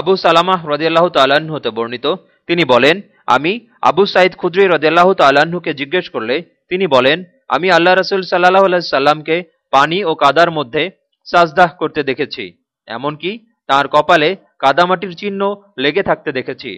আবু সালামাহ রদিয়াল্লাহ তাল্লাহ্ন হতে বর্ণিত। তিনি বলেন, আমি আবু সাইদ খুদ্রি রদিয়াল্লাহ তাল্লাহ্নকে জিজ্ঞেস করলে তিনি বলেন, আমি আল্লাহ রসুল সাল্লাহ সাল্লামকে পানি ও কাদার মধ্যে সাজদাহ করতে দেখেছি। এমনকি তার কপালে কাদামাটির চিহ্ন লেগে থাকতে দেখেছি।